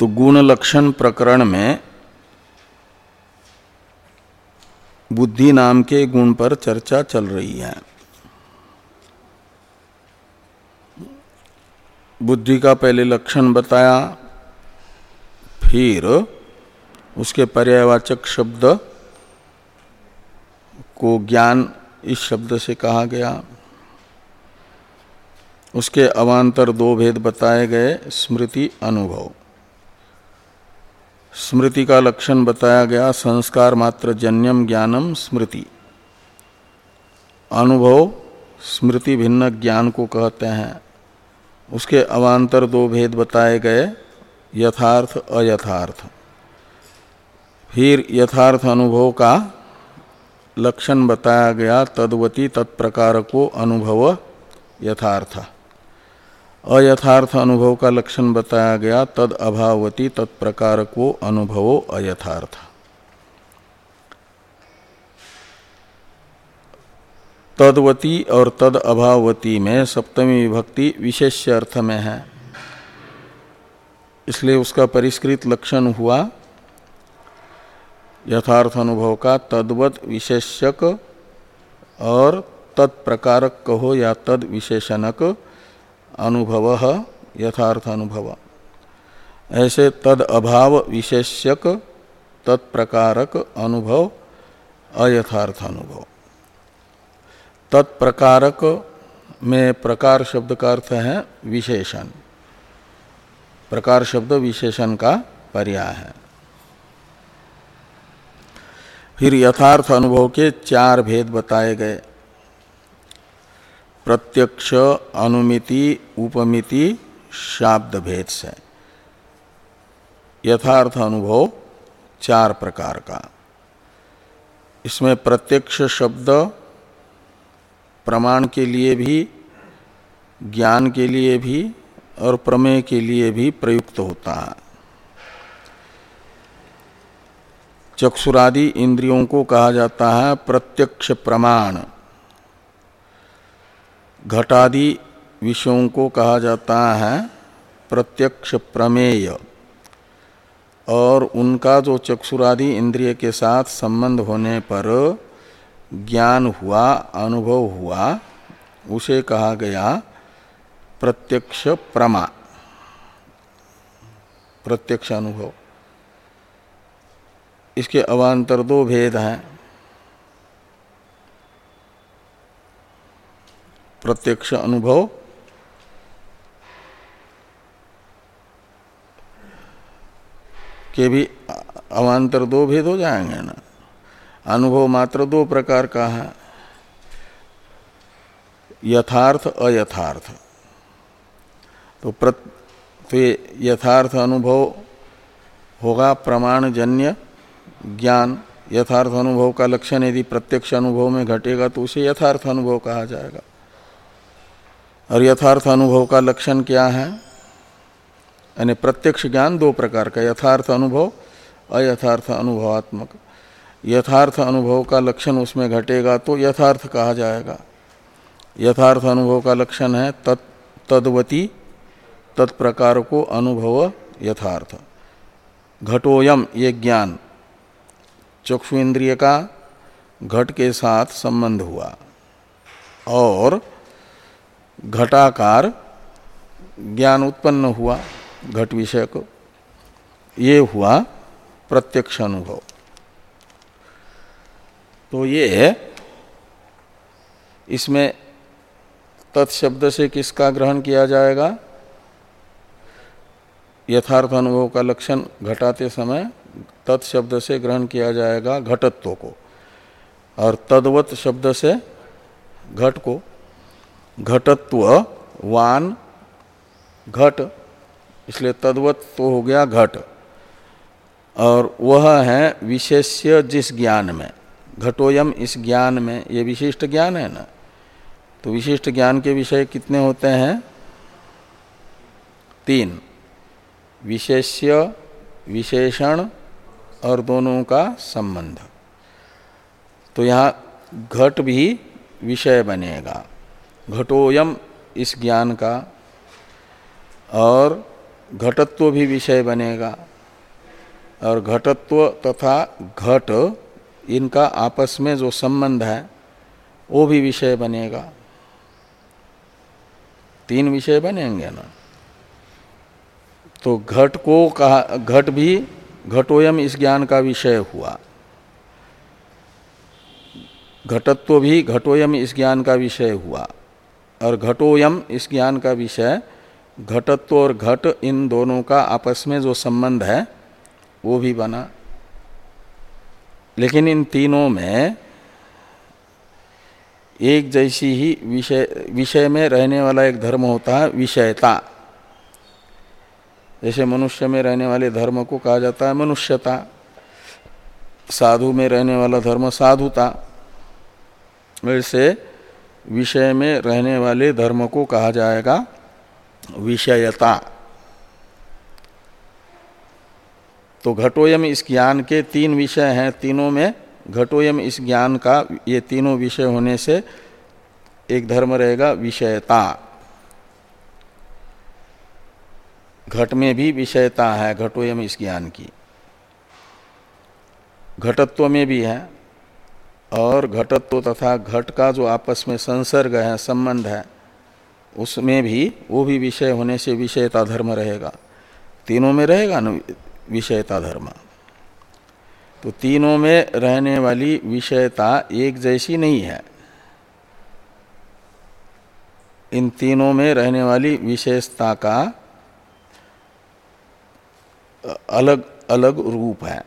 तो गुण लक्षण प्रकरण में बुद्धि नाम के गुण पर चर्चा चल रही है। बुद्धि का पहले लक्षण बताया, फिर उसके पर्यायवाचक शब्द को ज्ञान इस शब्द से कहा गया। उसके अवान्तर दो भेद बताए गए, स्मृति अनुभव। स्मृति का लक्षण बताया गया, संस्कार मात्र जन्यम ज्ञानम स्मृति। अनुभव स्मृति भिन्न ज्ञान को कहते हैं। उसके अवान्तर दो भेद बताए गए, यथार्थ, अयथार्थ। फिर यथार्थ अनुभव का लक्षण बताया गया, तद्वती तत्प्रकार को अनुभव यथार्थ। अयथार्थ अनुभव का लक्षण बताया गया, तद अभावती तत्प्रकार को अनुभवो अयथार्थ। तदवती और तद अभावती में सप्तमी विभक्ति विशेष अर्थ में है। इसलिए उसका परिष्कृत लक्षण हुआ, यथार्थ अनुभव का तद्वत विशेषक और तत्प्रकारक कहो या तद विशेषणक अनुभव यथार्थ अनुभव ऐसे तद अभाव विशेष्यक, तत्प्रकारक अनुभव अयथार्थ अनुभव तत्प्रकारक में प्रकार शब्द का अर्थ है विशेषण। प्रकार शब्द विशेषण का पर्याय है। फिर यथार्थ अनुभव के चार भेद बताए गए। प्रत्यक्ष, अनुमिति, उपमिति शाब्द भेद से। यथार्थ अनुभव चार प्रकार का। इसमें प्रत्यक्ष शब्द प्रमाण के लिए भी, ज्ञान के लिए भी और प्रमेय के लिए भी प्रयुक्त होता है। चक्षुरादि इंद्रियों को कहा जाता है प्रत्यक्ष प्रमाण। घटादि विषयों को कहा जाता है प्रत्यक्ष प्रमेय। और उनका जो चक्षुरादि इंद्रिय के साथ संबंध होने पर ज्ञान हुआ, अनुभव हुआ, उसे कहा गया प्रत्यक्ष प्रमा। प्रत्यक्ष अनुभव। इसके अवान्तर दो भेद हैं। प्रत्यक्ष अनुभव। के भी अवान्तर दो भेद हो जाएँगे ना। अनुभव मात्र दो प्रकार का है। यथार्थ, अयथार्थ। तो प्रत तो यथार्थ अनुभव होगा प्रमाणजन्य ज्ञान। यथार्थ अनुभव का लक्षण यदि प्रत्यक्ष अनुभव में घटेगा तो उसे यथार्थ अनुभव कहा जाएगा। और यथार्थ अनुभव का लक्षण क्या है? यानी प्रत्यक्ष ज्ञान दो प्रकार का, यथार्थ अनुभव, अयथार्थ अनुभवात्मक। यथार्थ अनुभव का लक्षण उसमें घटेगा तो यथार्थ कहा जाएगा। यथार्थ अनुभव का लक्षण है तत्, तद्वती, तत्प्रकार को अनुभव यथार्थ। घटोयम, ये ज्ञान चक्षु इंद्रिय का घट के साथ संबंध हुआ। और घटाकार ज्ञान उत्पन्न हुआ घट विषय को। ये हुआ प्रत्यक्ष अनुभव। तो ये इसमें तत्शब्द से किसका ग्रहण किया जाएगा? यथार्थ अनुभव का लक्षण घटाते समय तत्शब्द से ग्रहण किया जाएगा घटत्व को और तद्वत शब्द से घट को। घटत्व, वान, घट, इसलिए तद्वत तो हो गया घट। और वह है विशेष्य जिस ज्ञान में। घटोयम इस ज्ञान में, ये विशिष्ट ज्ञान है ना? तो विशिष्ट ज्ञान के विषय कितने होते हैं? तीन। विशेष्य, विशेषण और दोनों का संबंध। तो यहाँ घट भी विषय बनेगा। घटोयम इस ज्ञान का और घटत्व भी विषय बनेगा। और घटत्व तथा घट, इनका आपस में जो संबंध है, वो भी विषय बनेगा। तीन विषय बनेंगे ना? तो घट को कहा, घट भी घटोयम इस ज्ञान का विषय हुआ। घटत्व भी घटोयम इस ज्ञान का विषय हुआ। और घटोयम, इस ज्ञान का विषय, घटत्व और घट इन दोनों का आपस में जो संबंध है, वो भी बना। लेकिन इन तीनों में एक जैसी ही विषय विषय में रहने वाला एक धर्म होता है विषयता। जैसे मनुष्य में रहने वाले धर्म को कहा जाता है मनुष्यता। साधु में रहने वाला धर्म साधुता। वैसे विषय में रहने वाले धर्म को कहा जाएगा विषयता। तो घटोयम इस ज्ञान के तीन विषय हैं। तीनों में घटोयम इस ज्ञान का ये तीनों विषय होने से एक धर्म रहेगा विषयता। घट में भी विषयता है, घटोयम इस ज्ञान की। घटत्व में भी है। और घटत्व तथा घट का जो आपस में संसर्ग है, संबंध है, उसमें भी, वो भी विषय होने से विषयता धर्म रहेगा। तीनों में रहेगा ना विषयता धर्म? तो तीनों में रहने वाली विषयता एक जैसी नहीं है। इन तीनों में रहने वाली विशेषता का अलग अलग रूप है।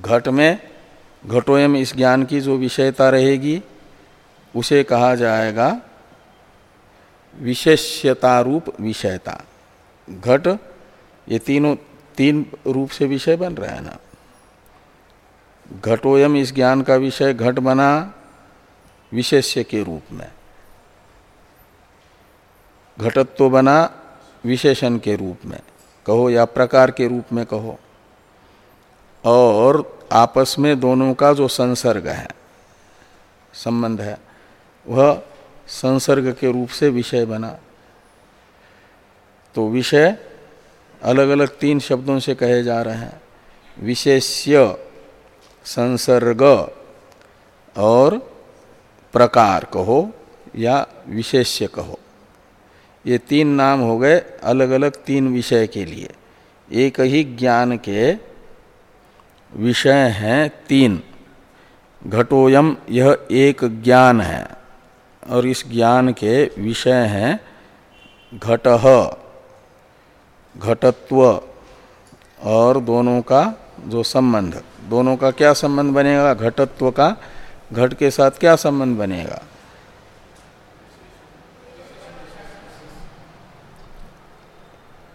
घट में घटोयम इस ज्ञान की जो विषयता रहेगी, उसे कहा जाएगा विशेष्यता रूप विषयता। घट, ये तीनों, तीन रूप से विषय बन रहा है ना। घटोयम इस ज्ञान का विषय, घट बना विशेष्य के रूप में। घटत्व बना विशेषण के रूप में। कहो या प्रकार के रूप में कहो। और आपस में दोनों का जो संसर्ग है, संबंध है, वह संसर्ग के रूप से विषय बना। तो विषय अलग अलग तीन शब्दों से कहे जा रहे हैं। विशेष्य, संसर्ग और प्रकार कहो या विशेष्य कहो। ये तीन नाम हो गए अलग अलग तीन विषय के लिए। एक ही ज्ञान के विषय हैं तीन। घटोयम यह एक ज्ञान है, और इस ज्ञान के विषय हैं घट, घटत्व, और दोनों का जो संबंध। दोनों का क्या संबंध बनेगा? घटत्व का। घट के साथ क्या संबंध बनेगा?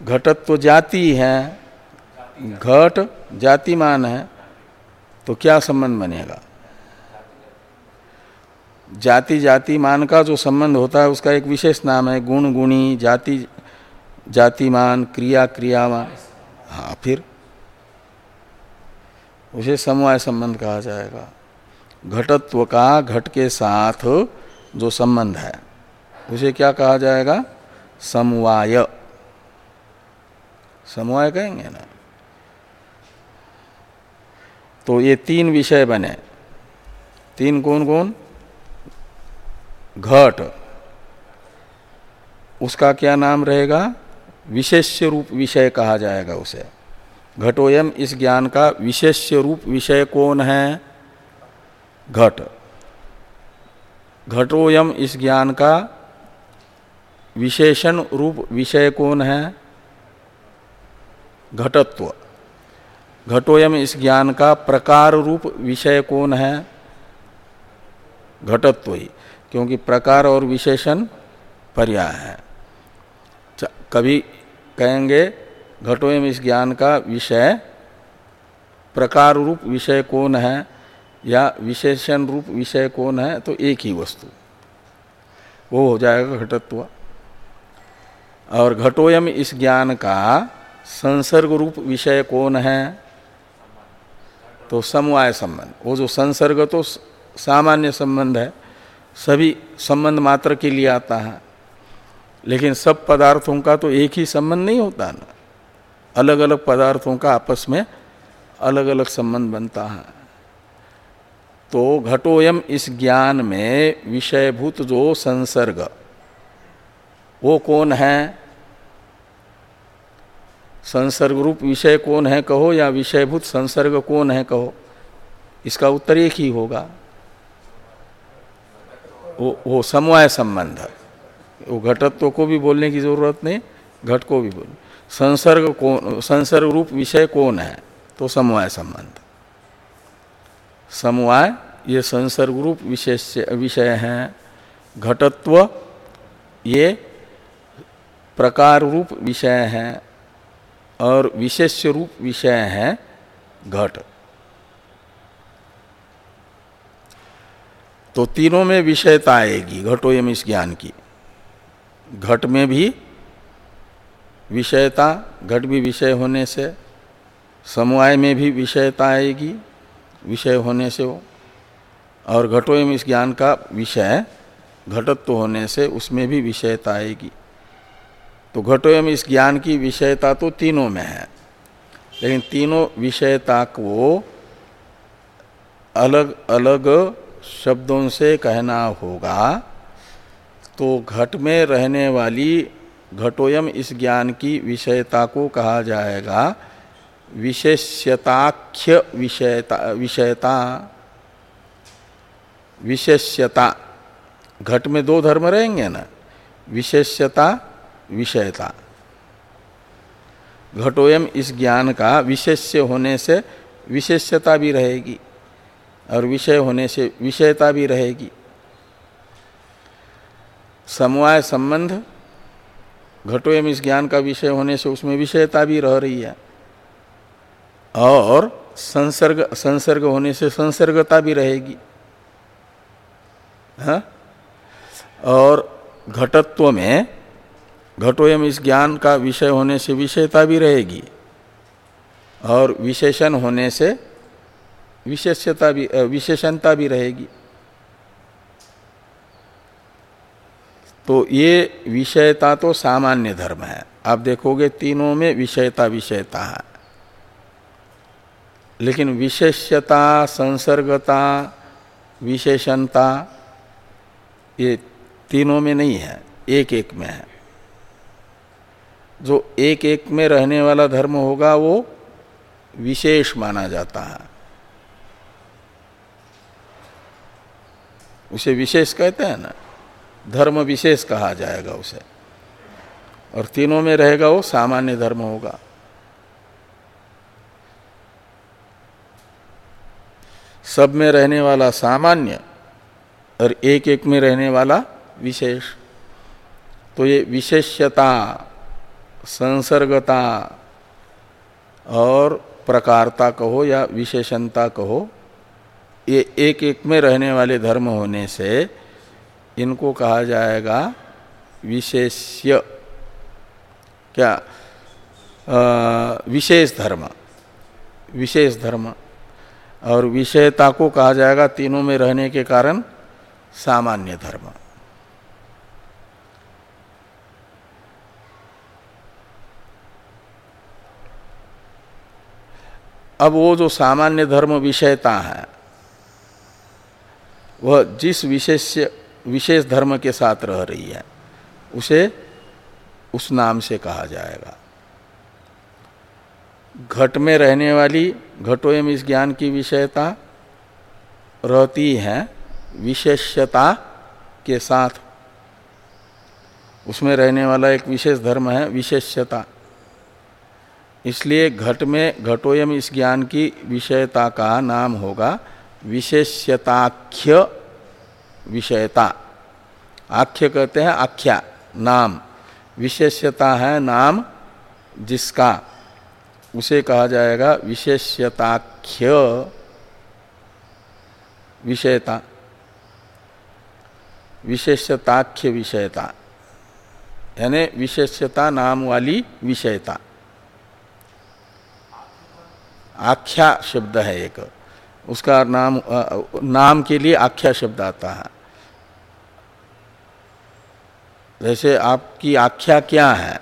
घटत्व जाति है। घट जातिमान है तो क्या संबंध बनेगा? जाति जाति मान का जो संबंध होता है, उसका एक विशेष नाम है, गुण गुणी, जाति जातिमान, क्रिया क्रियावान। हाँ फिर? उसे समवाय संबंध कहा जाएगा। घटत्व का घट के साथ जो संबंध है, उसे क्या कहा जाएगा? समवाय। समवाय कहेंगे ना? तो ये तीन विषय बने। तीन कौन कौन घट। उसका क्या नाम रहेगा? विशेष रूप विषय कहा जाएगा उसे। घटोयम इस ज्ञान का विशेष रूप विषय कौन है? घट। घटोयम इस ज्ञान का विशेषण रूप विषय कौन है? घटत्व। घटोयम इस ज्ञान का प्रकार रूप विषय कौन है? घटत्व ही क्योंकि प्रकार और विशेषण पर्याय है। कभी कहेंगे, घटोयम इस ज्ञान का विषय, प्रकार रूप विषय कौन है, या विशेषण रूप विषय कौन है तो एक ही वस्तु। वो हो जाएगा घटत्व। और घटोयम इस ज्ञान का संसर्ग रूप विषय कौन है? तो समवाय संबंध। वो जो संसर्ग तो सामान्य संबंध है, सभी संबंध मात्र के लिए आता है। लेकिन सब पदार्थों का तो एक ही संबंध नहीं होता ना। अलग अलग पदार्थों का आपस में अलग अलग संबंध बनता है। तो घटोयम इस ज्ञान में विषयभूत जो संसर्ग, वो कौन है? संसर्ग रूप विषय कौन है कहो या विषयभूत संसर्ग कौन है कहो? इसका उत्तर एक ही होगा। वो वो समवाय संबंध। वो घटत्व को भी बोलने की ज़रूरत नहीं, घट को भी बोल। संसर्ग कौन संसर्ग रूप विषय कौन है? तो समवाय संबंध। समवाय, ये संसर्ग रूप विशेष, विषय हैं। घटत्व, ये प्रकार रूप विषय हैं। और विशेष रूप विषय हैं घट। तो तीनों में विषयता आएगी, घटो घटोयम इस ज्ञान की। घट में भी विषयता, घट भी विषय होने से, समवाय में भी विषयता आएगी, विषय होने से वो। और घटो घटोयम इस ज्ञान का विषय, घटत्व होने से उसमें भी विषयता आएगी। तो घटोयम इस ज्ञान की विषयता तो तीनों में है। लेकिन तीनों विषयता को अलग अलग शब्दों से कहना होगा। तो घट में रहने वाली घटोयम इस ज्ञान की विषयता को कहा जाएगा। विशेष्यताख्य विषयता विषयता, विशेष्यता। घट में दो धर्म रहेंगे ना? विशेष्यता विषयता। घटोयम इस ज्ञान का विशेष्य होने से विशेष्यता भी रहेगी और विषय होने से विषयता भी रहेगी। समवाय संबंध, घटोयम इस ज्ञान का विषय होने से उसमें विषयता भी रह रही है और संसर्ग संसर्ग होने से संसर्गता भी रहेगी। हा? और घटत्व में घटोयम इस ज्ञान का विषय होने से विषयता भी रहेगी। और विशेषण होने से विशेषता भी विशेषणता भी रहेगी। तो ये विषयता तो सामान्य धर्म है। आप देखोगे तीनों में विषयता विषयता है। लेकिन विशेष्यता, संसर्गता, विशेषणता ये तीनों में नहीं है। एक एक में है। जो एक एक में रहने वाला धर्म होगा, वो विशेष माना जाता है। उसे विशेष कहते हैं ना? धर्म विशेष कहा जाएगा उसे। और तीनों में रहेगा वो सामान्य धर्म होगा। सब में रहने वाला सामान्य और एक एक में रहने वाला विशेष। तो ये विशेष्यता संसर्गता और प्रकारता कहो या विशेषणता कहो, ये एक एक में रहने वाले धर्म होने से इनको कहा जाएगा विशेष्य। क्या? विशेष धर्म। विशेष धर्म। और विषयता को कहा जाएगा तीनों में रहने के कारण सामान्य धर्म। अब वो जो सामान्य धर्म विषयता है, वह जिस विशेष विशेष धर्म के साथ रह रही है, उसे उस नाम से कहा जाएगा। घट में रहने वाली घटोयम इस ज्ञान की विषयता रहती है, विशेष्यता के साथ। उसमें रहने वाला एक विशेष धर्म है, विशेष्यता। इसलिए घट में घटोयम इस ज्ञान की विषयता का नाम होगा विशेष्यताख्य विषयता। आख्य कहते हैं आख्या, नाम। विशेष्यता है नाम जिसका। उसे कहा जाएगा विशेष्यताख्य। विषयता। विशेषताख्य विषयता। यानी विशेष्यता नाम वाली विषयता। आख्या शब्द है एक। उसका नाम नाम के लिए आख्या शब्द आता है। जैसे आपकी आख्या क्या है?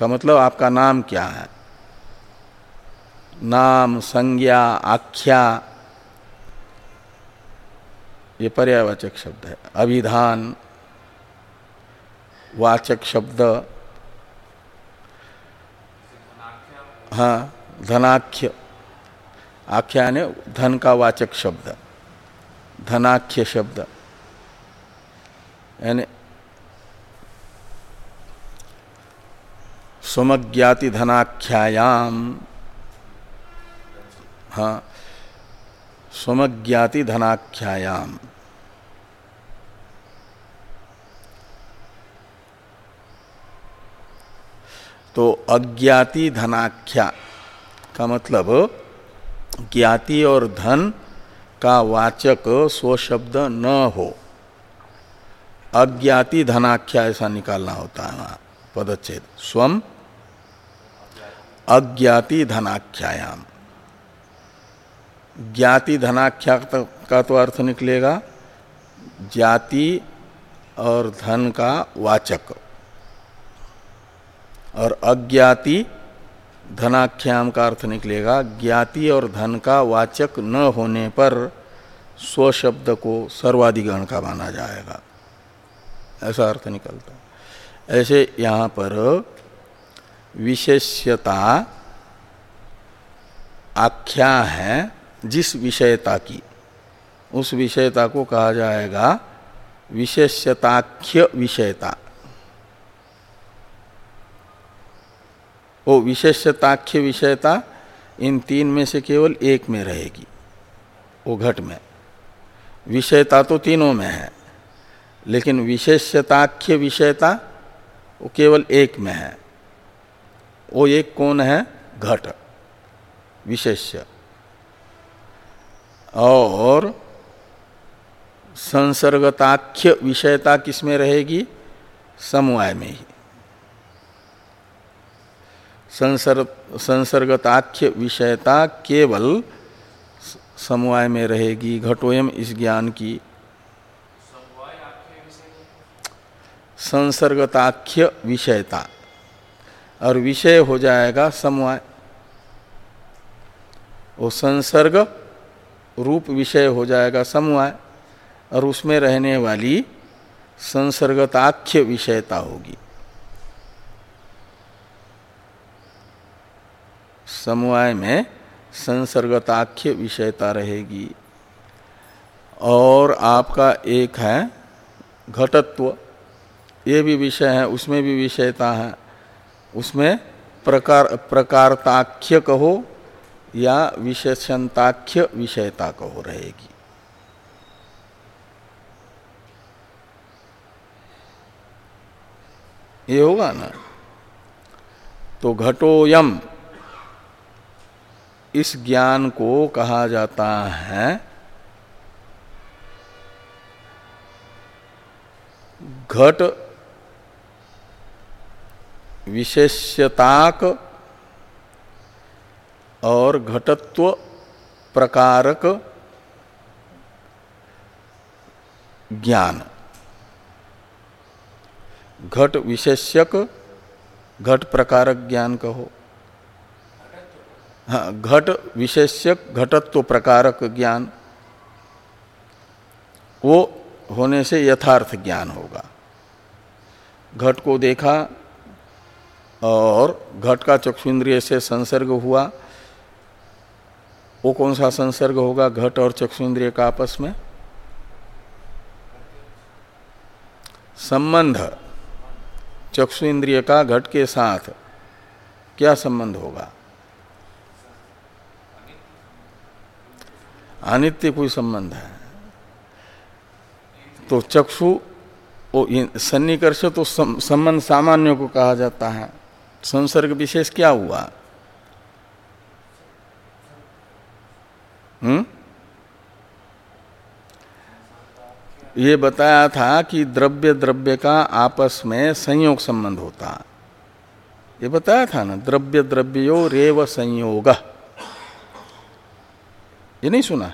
का मतलब आपका नाम क्या है? नाम, संज्ञा, आख्या, ये पर्यावाचक शब्द है। अभिधान, वाचक शब्द। हाँ। धनाख्य। आख्या ने धन का वाचक शब्द। धनाख्य शब्द। यानी सुमज्ञाति धनाख्यायाम। हाँ सुमज्ञाति धनाख्यायाम। तो अज्ञाति धनाख्या। का मतलब ज्ञाति और धन का वाचक स्व शब्द न हो। अज्ञाति धनाख्या ऐसा निकालना होता है वहाँ, पदच्छेद। स्वम अज्ञाति धनाख्यायाम। ज्ञाति धनाख्या का तो अर्थ निकलेगा जाति और धन का वाचक। और अज्ञाति धनाख्याम का अर्थ निकलेगा, ज्ञाति और धन का वाचक न होने पर स्व शब्द को सर्वाधिगण का माना जाएगा। ऐसा अर्थ निकलता ऐसे यहाँ पर विशेष्यता आख्या है जिस विषयता की। उस विषयता को कहा जाएगा विशेष्यताख्य विषयता। वो विशेषताख्य विषयता इन तीन में से केवल एक में रहेगी, वो घट में। विषयता तो तीनों में है, लेकिन विशेषताख्य विषयता वो केवल एक में है। वो एक कौन है, घट विशेष्य और संसर्गताख्य विषयता किसमें रहेगी? समवाय में ही। संसर्ग, संसर्गताख्य विषयता केवल समवाय में रहेगी, घटोयम इस ज्ञान की। संसर्गताख्य विषयता। और विषय हो जाएगा समवाय। वो संसर्ग रूप विषय हो जाएगा समवाय। और उसमें रहने वाली संसर्गताख्य विषयता होगी। समवाय में संसर्गताख्य विषयता रहेगी। और आपका एक है घटत्व। ये भी विषय है, उसमें भी विषयता है। उसमें प्रकार, प्रकारताख्य कहो या विशेषणताख्य विषयता कहो रहेगी। ये होगा ना? तो घटोयम। इस ज्ञान को कहा जाता है। घट विशेष्यताक और घटत्व प्रकारक ज्ञान। घट विशेष्यक, घट प्रकारक ज्ञान कहो। हाँ घट विशेष्य घटत्व प्रकारक ज्ञान, वो होने से यथार्थ ज्ञान होगा। घट को देखा और घट का चक्षुन्द्रिय से संसर्ग हुआ। वो कौन सा संसर्ग होगा, घट और चक्षुन्द्रिय का आपस में? संबंध। चक्षु इंद्रिय का घट के साथ क्या संबंध होगा? अनित्य कोई संबंध है। तो चक्षु सन्निकर्ष तो संबंध सामान्य को कहा जाता है। संसर्ग विशेष क्या हुआ? हम्म ये बताया था कि द्रव्य द्रव्य का आपस में संयोग संबंध होता। ये बताया था ना, द्रव्य द्रव्यो रेव संयोग। ये नहीं सुना।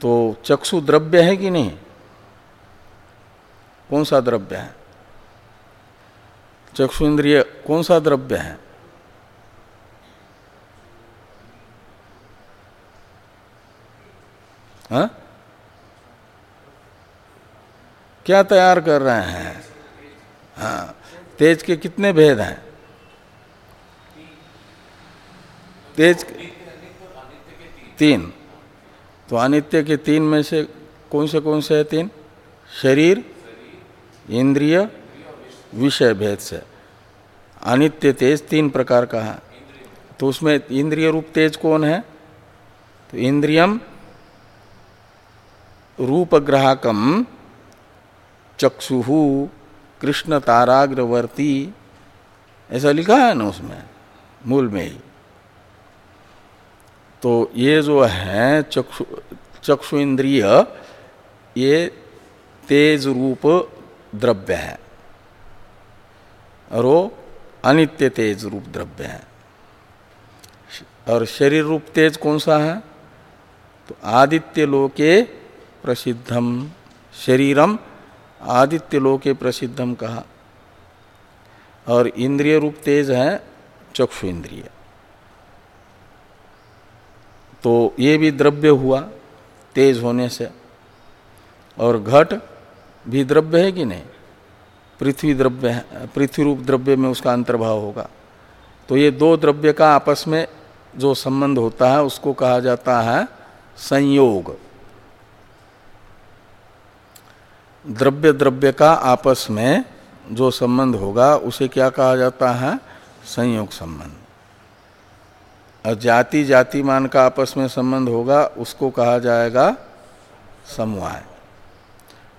तो चक्षु द्रव्य है कि नहीं? कौन सा द्रव्य है? चक्षु इंद्रिय कौन सा द्रव्य है? हा? क्या तैयार कर रहे हैं? हाँ तेज के कितने भेद हैं? तेज तीन। तो अनित्य के तीन में से कौन से कौन से है तीन? शरीर, इंद्रिय, विषय भेद से। अनित्य तेज तीन प्रकार का है। तो उसमें इंद्रिय रूप तेज कौन है? तो इंद्रियम रूप ग्राहकम चक्षु, कृष्ण ताराग्रवर्ती, ऐसा लिखा है ना उसमें, मूल में ही। तो ये जो है चक्षु चक्षु इंद्रिय, ये तेज रूप द्रव्य है। और वो अनित्य तेज रूप द्रव्य है। और शरीर रूप तेज कौन सा है? तो आदित्य लोके प्रसिद्धम, शरीरम आदित्य लोके प्रसिद्धम कहा। और इंद्रिय रूप तेज है, चक्षु इंद्रिय। तो ये भी द्रव्य हुआ तेज होने से। और घट भी द्रव्य है कि नहीं? पृथ्वी द्रव्य है पृथ्वी रूप द्रव्य में उसका अंतर्भाव होगा। तो ये दो द्रव्य का आपस में जो संबंध होता है, उसको कहा जाता है संयोग। द्रव्य द्रव्य का आपस में जो संबंध होगा, उसे क्या कहा जाता है? संयोग संबंध। जाति जातिमान का आपस में संबंध होगा, उसको कहा जाएगा समवाय।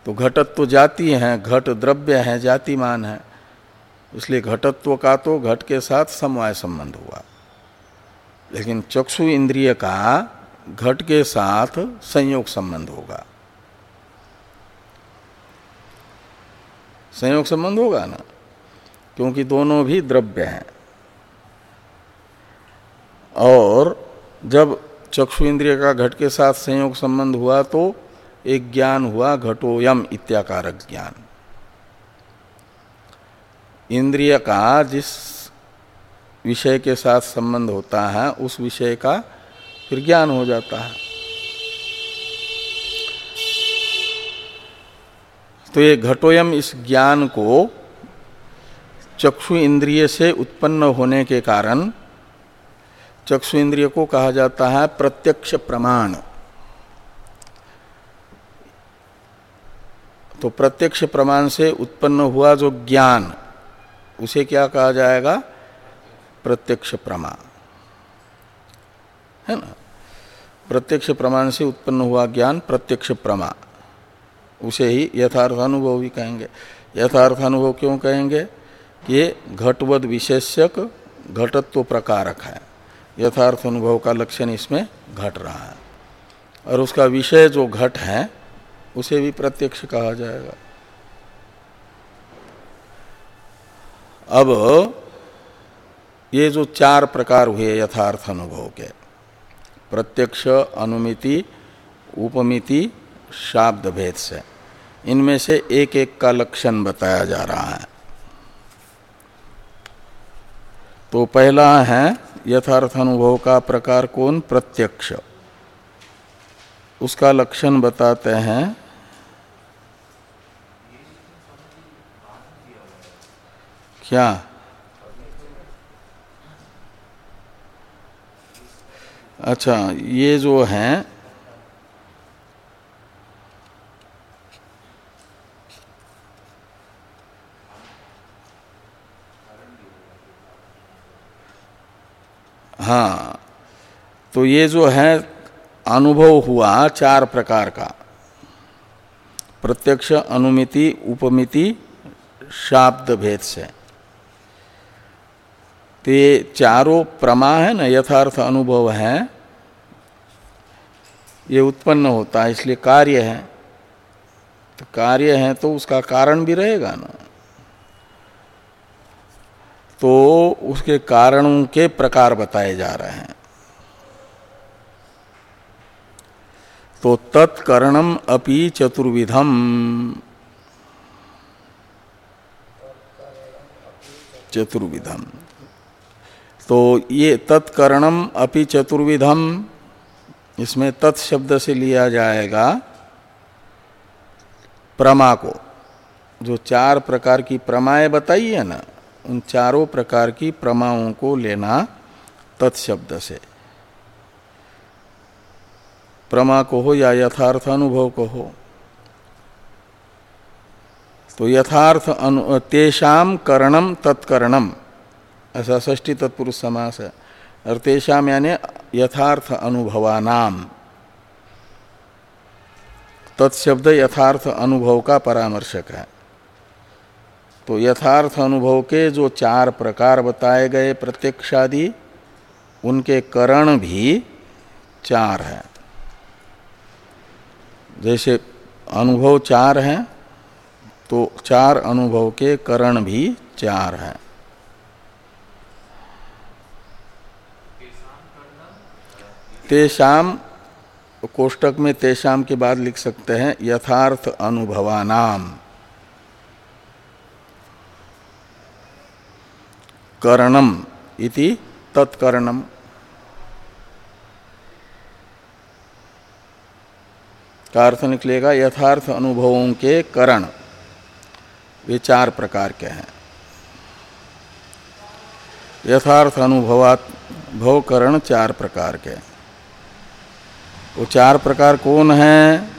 तो घटत्व तो जाति है, घट द्रव्य है, जातिमान है, इसलिए घटत्व का तो घट के साथ समवाय संबंध हुआ। लेकिन चक्षु इंद्रिय का घट के साथ संयोग संबंध होगा। संयोग संबंध होगा ना? क्योंकि दोनों भी द्रव्य हैं। और जब चक्षु इंद्रिय का घट के साथ संयोग संबंध हुआ तो एक ज्ञान हुआ घटोयम इत्याकारक ज्ञान। इंद्रिय का जिस विषय के साथ संबंध होता है, उस विषय का फिर ज्ञान हो जाता है। तो ये घटोयम इस ज्ञान को चक्षु इंद्रिय से उत्पन्न होने के कारण चक्षु इंद्रिय को कहा जाता है प्रत्यक्ष प्रमाण। तो प्रत्यक्ष प्रमाण से उत्पन्न हुआ जो ज्ञान, उसे क्या कहा जाएगा? प्रत्यक्ष प्रमाण। है ना? प्रत्यक्ष प्रमाण से उत्पन्न हुआ ज्ञान, प्रत्यक्ष प्रमा उसे ही यथार्थ अनुभव भी कहेंगे। यथार्थ अनुभव क्यों कहेंगे? कि घटवद विशेषक घटत्व प्रकारक है। यथार्थ अनुभव का लक्षण इसमें घट रहा है। और उसका विषय जो घट है, उसे भी प्रत्यक्ष कहा जाएगा। अब ये जो चार प्रकार हुए यथार्थ अनुभव के, प्रत्यक्ष, अनुमिति, उपमिति शाब्द भेद से, इनमें से एक एक का लक्षण बताया जा रहा है। तो पहला है यथार्थ अनुभव का प्रकार कौन? प्रत्यक्ष। उसका लक्षण बताते हैं। क्या? अच्छा ये जो है हाँ तो ये जो है अनुभव हुआ चार प्रकार का। प्रत्यक्ष, अनुमिति, उपमिति, शाब्द भेद से। तो ये चारों प्रमा है ना, यथार्थ अनुभव है। ये उत्पन्न होता है, इसलिए कार्य है। तो कार्य है तो उसका कारण भी रहेगा ना। तो उसके कारणों के प्रकार बताए जा रहे हैं। तो तत्कर्णम अपि चतुर्विधम। चतुर्विधम। तो ये तत्कर्णम अपि चतुर्विधम, इसमें तत् शब्द से लिया जाएगा प्रमा को। जो चार प्रकार की प्रमाएँ बताई है ना उन चारों प्रकार की प्रमाओं को लेना तत्शब्द से। प्रमा को हो या यथार्थ अनुभव को हो। तो यथार्थ अनु तेषाम करणम तत्कर्णम ऐसा ष्टी तत्पुरुष समास है। और तेषाम यानी यथार्थ अनुभवानाम तत्शब्द यथार्थ अनुभव का परामर्शक है। तो यथार्थ अनुभव के जो चार प्रकार बताए गए प्रत्यक्षादि, उनके करण भी चार हैं। जैसे अनुभव चार हैं तो चार अनुभव के करण भी चार हैं। तेषाम, कोष्टक में तेषाम के बाद लिख सकते हैं, यथार्थ अनुभवानाम। करणम इति तत्कर्णम। का अर्थ निकलेगा यथार्थ अनुभवों के करण। वे चार प्रकार के हैं। यथार्थ अनुभवात भवकरण चार प्रकार के। वो चार प्रकार कौन है?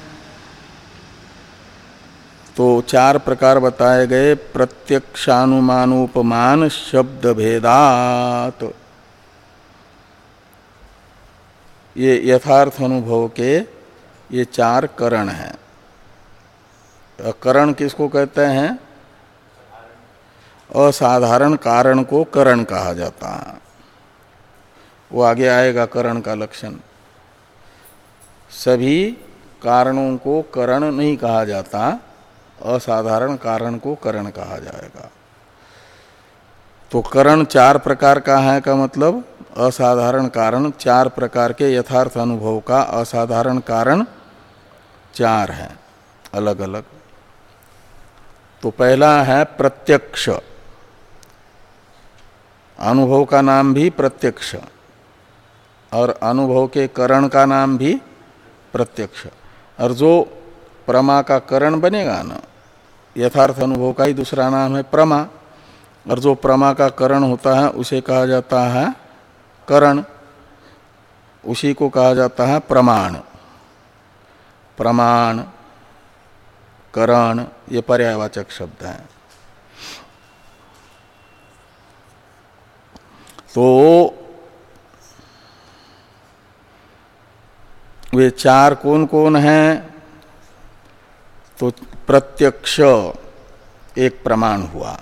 तो चार प्रकार बताए गए, प्रत्यक्षानुमानोपमान शब्द भेदात ये यथार्थ अनुभव के ये चार करण हैं। करण किसको कहते हैं? असाधारण कारण को करण कहा जाता है। वो आगे आएगा करण का लक्षण। सभी कारणों को करण नहीं कहा जाता। असाधारण कारण को करण कहा जाएगा। तो करण चार प्रकार का है का मतलब? असाधारण कारण चार प्रकार के यथार्थ अनुभव का असाधारण कारण चार है अलग अलग तो पहला है प्रत्यक्ष। अनुभव का नाम भी प्रत्यक्ष और अनुभव के करण का नाम भी प्रत्यक्ष। और जो प्रमा का करण बनेगा ना यथार्थ अनुभव का ही दूसरा नाम है प्रमा। और जो प्रमा का करण होता है, उसे कहा जाता है करण। उसी को कहा जाता है प्रमाण। प्रमाण, करण, ये पर्यावाचक शब्द हैं। तो वे चार कौन कौन हैं? तो प्रत्यक्ष एक प्रमाण हुआ।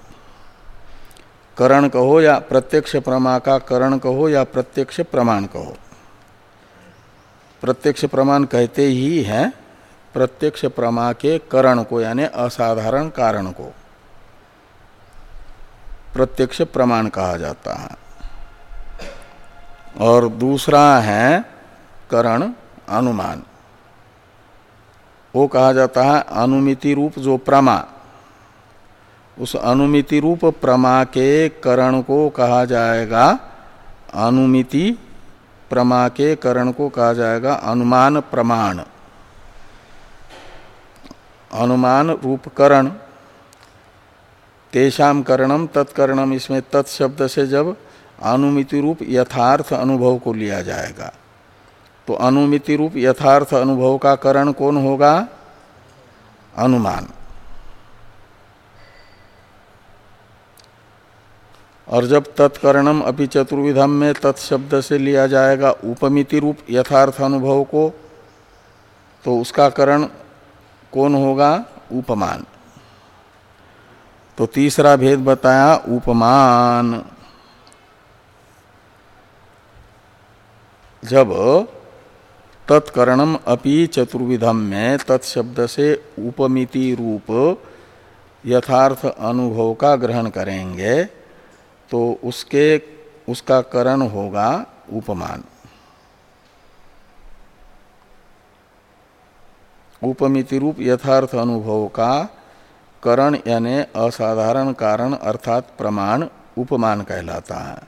करण कहो या प्रत्यक्ष प्रमा का करण कहो या प्रत्यक्ष प्रमाण कहो। प्रत्यक्ष प्रमाण कहते ही हैं, प्रत्यक्ष प्रमा के करण को यानी असाधारण कारण को। प्रत्यक्ष प्रमाण कहा जाता है। और दूसरा है करण, अनुमान। वो कहा जाता है अनुमिति रूप जो प्रमा। उस अनुमिति रूप प्रमा के करण को कहा जाएगा अनुमिति, प्रमा के करण को कहा जाएगा अनुमान प्रमाण। अनुमान रूप करण तेषाम करणम तत्कर्णम इसमें तत्शब्द से जब अनुमिति रूप यथार्थ अनुभव को लिया जाएगा। तो अनुमिति रूप यथार्थ अनुभव का करण कौन होगा? अनुमान। और जब तत्कर्णम अपि चतुर्विधम में तत्शब्द से लिया जाएगा उपमिति रूप यथार्थ अनुभव को तो उसका करण कौन होगा? उपमान। तो तीसरा भेद बताया, उपमान। जब तत्कर्णम अपि चतुर्विधम में तत्शब्द से उपमिति रूप यथार्थ अनुभव का ग्रहण करेंगे तो उसके, उसका करण होगा उपमान। उपमिति रूप यथार्थ अनुभव का करण यानी असाधारण कारण अर्थात प्रमाण उपमान कहलाता है।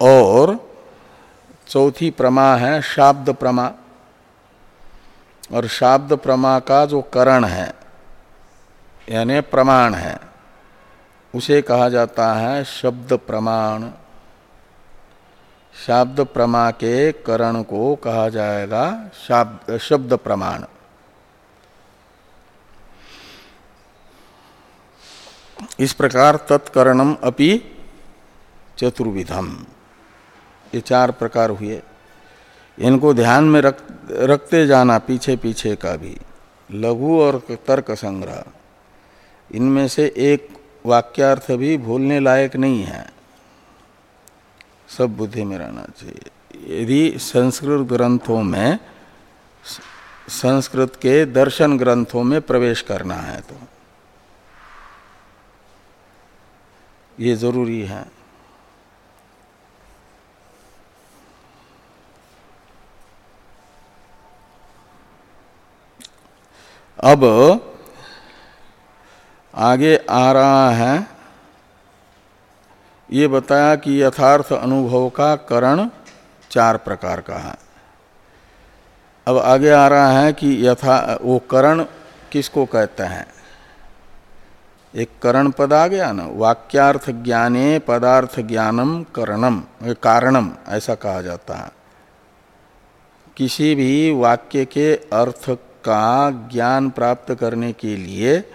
और चौथी प्रमा है, शाब्द प्रमा। और शाब्द प्रमा का जो करण है, यानी प्रमाण है, उसे कहा जाता है शब्द प्रमाण। शाब्द प्रमा के करण को कहा जाएगा शाब्द, शब्द प्रमाण। इस प्रकार तत्कर्णम अपि चतुर्विधम। ये चार प्रकार हुए। इनको ध्यान में रख, रखते जाना पीछे पीछे का भी। लघु और तर्क संग्रह। इनमें से एक वाक्यार्थ भी भूलने लायक नहीं है। सब बुद्धि में रहना चाहिए। यदि संस्कृत ग्रंथों में, संस्कृत के दर्शन ग्रंथों में प्रवेश करना है तो। ये ज़रूरी है। अब आगे आ रहा है। ये बताया कि यथार्थ अनुभव का करण चार प्रकार का है। अब आगे आ रहा है कि यथा, वो करण किसको कहते हैं? एक करण पद आ गया ना वाक्यार्थ ज्ञाने पदार्थ ज्ञानम करणम कारणम, ऐसा कहा जाता है। किसी भी वाक्य के अर्थ का ज्ञान प्राप्त करने के लिए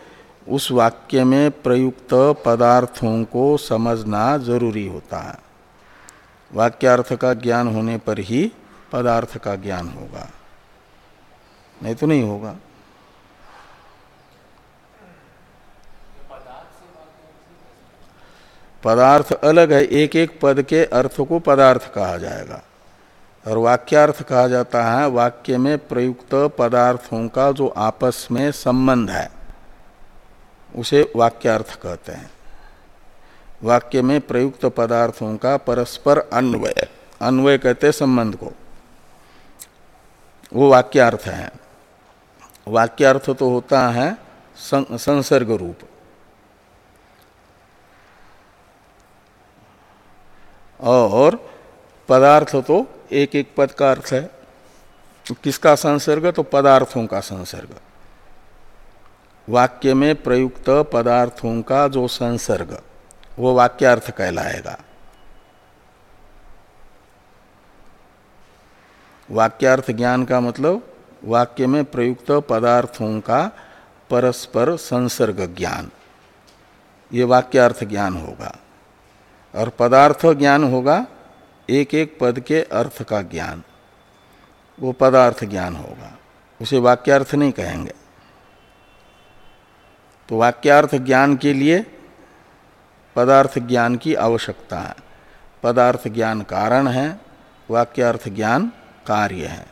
उस वाक्य में प्रयुक्त पदार्थों को समझना ज़रूरी होता है। वाक्यार्थ का ज्ञान होने पर ही पदार्थ का ज्ञान होगा। नहीं तो नहीं होगा। पदार्थ अलग है, एक एक पद के अर्थ को पदार्थ कहा जाएगा। और वाक्यार्थ कहा जाता है, वाक्य में प्रयुक्त पदार्थों का जो आपस में संबंध है, उसे वाक्यार्थ कहते हैं। वाक्य में प्रयुक्त पदार्थों का परस्पर अन्वय अन्वय कहते संबंध को। वो वाक्यार्थ है। वाक्यार्थ तो होता है संसर्ग रूप। और पदार्थ तो एक एक पद का अर्थ है। किसका संसर्ग तो पदार्थों का संसर्ग। वाक्य में प्रयुक्त पदार्थों का जो संसर्ग, वो वाक्यार्थ कहलाएगा। वाक्यार्थ ज्ञान का मतलब वाक्य में प्रयुक्त पदार्थों का परस्पर संसर्ग ज्ञान। ये वाक्यार्थ ज्ञान होगा। और पदार्थ ज्ञान होगा एक एक पद के अर्थ का ज्ञान। वो पदार्थ ज्ञान होगा। उसे वाक्यार्थ नहीं कहेंगे। तो वाक्यार्थ ज्ञान के लिए पदार्थ ज्ञान की आवश्यकता है। पदार्थ ज्ञान कारण है, वाक्यार्थ ज्ञान कार्य है।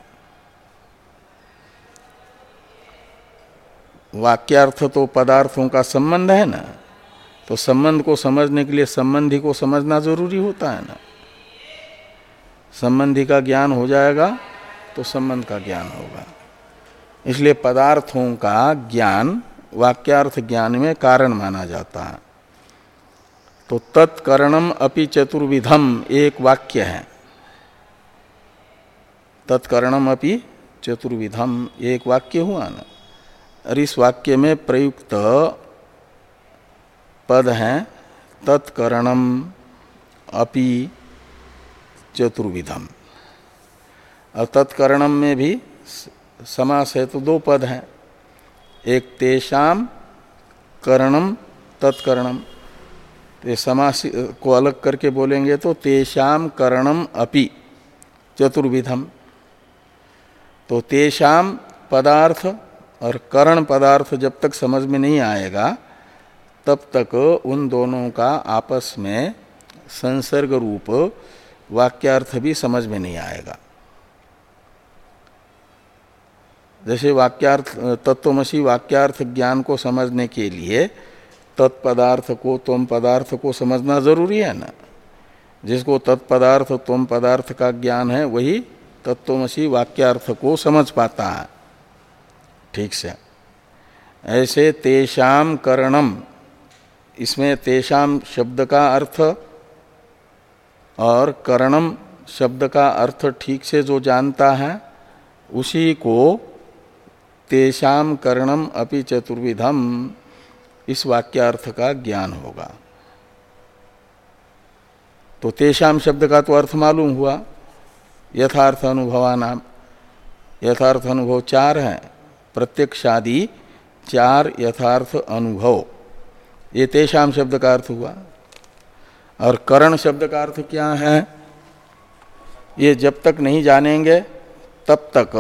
वाक्यार्थ तो पदार्थों का संबंध है ना? तो संबंध को समझने के लिए संबंधी को समझना ज़रूरी होता है ना? संबंधी का ज्ञान हो जाएगा तो संबंध का ज्ञान होगा। इसलिए पदार्थों का ज्ञान, वाक्यार्थ ज्ञान में कारण माना जाता है। तो तत्कर्णम अपि चतुर्विधम एक वाक्य है। तत्कर्णम अपि चतुर्विधम एक वाक्य हुआ ना? और इस वाक्य में प्रयुक्त पद हैं, तत्कर्णम अपि चतुर्विधम। और तत्कर्णम में भी समास है तो दो पद हैं। एक तेषाम कर्णम तत्कर्णम तो समास को अलग करके बोलेंगे तो तेषाम कर्णम अपि चतुर्विधम। तो तेषाम पदार्थ और कर्ण पदार्थ जब तक समझ में नहीं आएगा, तब तक उन दोनों का आपस में संसर्ग रूप वाक्यार्थ भी समझ में नहीं आएगा। जैसे वाक्यार्थ, तत्वमसी वाक्यार्थ ज्ञान को समझने के लिए तत्पदार्थ को तम पदार्थ को समझना ज़रूरी है ना? जिसको तत्पदार्थ तम पदार्थ का ज्ञान है, वही तत्वमसी वाक्यार्थ को समझ पाता है। ठीक से? ऐसे तेषाम करणम इसमें तेषाम शब्द का अर्थ और करणम शब्द का अर्थ ठीक से जो जानता है, उसी को तेषाम करणम अपि चतुर्विधम। इस वाक्यार्थ का ज्ञान होगा। तो तेषाम शब्द का तो अर्थ मालूम हुआ। यथार्थ अनुभवानाम यथार्थ अनुभव चार हैं। प्रत्यक्षादि चार यथार्थ अनुभव। ये तेषाम शब्द का अर्थ हुआ। और करण शब्द का अर्थ क्या है? ये जब तक नहीं जानेंगे, तब तक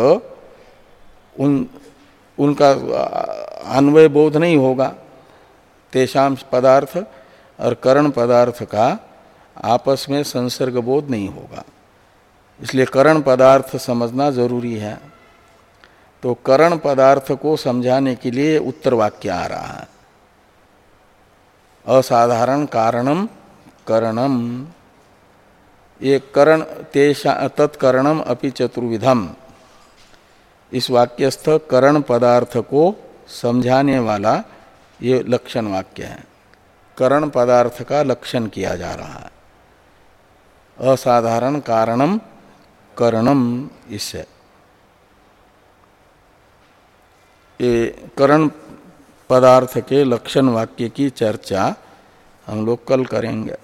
उन, उनका अन्वय बोध नहीं होगा। तेषाम पदार्थ और करण पदार्थ का आपस में संसर्ग बोध नहीं होगा। इसलिए करण पदार्थ समझना ज़रूरी है। तो करण पदार्थ को समझाने के लिए उत्तर वाक्य आ रहा है। असाधारण कारणम करणम ये करण, तेषा, तत्करणम अपि चतुर्विधम। इस वाक्यस्थ करण पदार्थ को समझाने वाला ये लक्षण वाक्य है। करण पदार्थ का लक्षण किया जा रहा है। असाधारण कारणम करणम इससे ये करण पदार्थ के लक्षण वाक्य की चर्चा हम लोग कल करेंगे।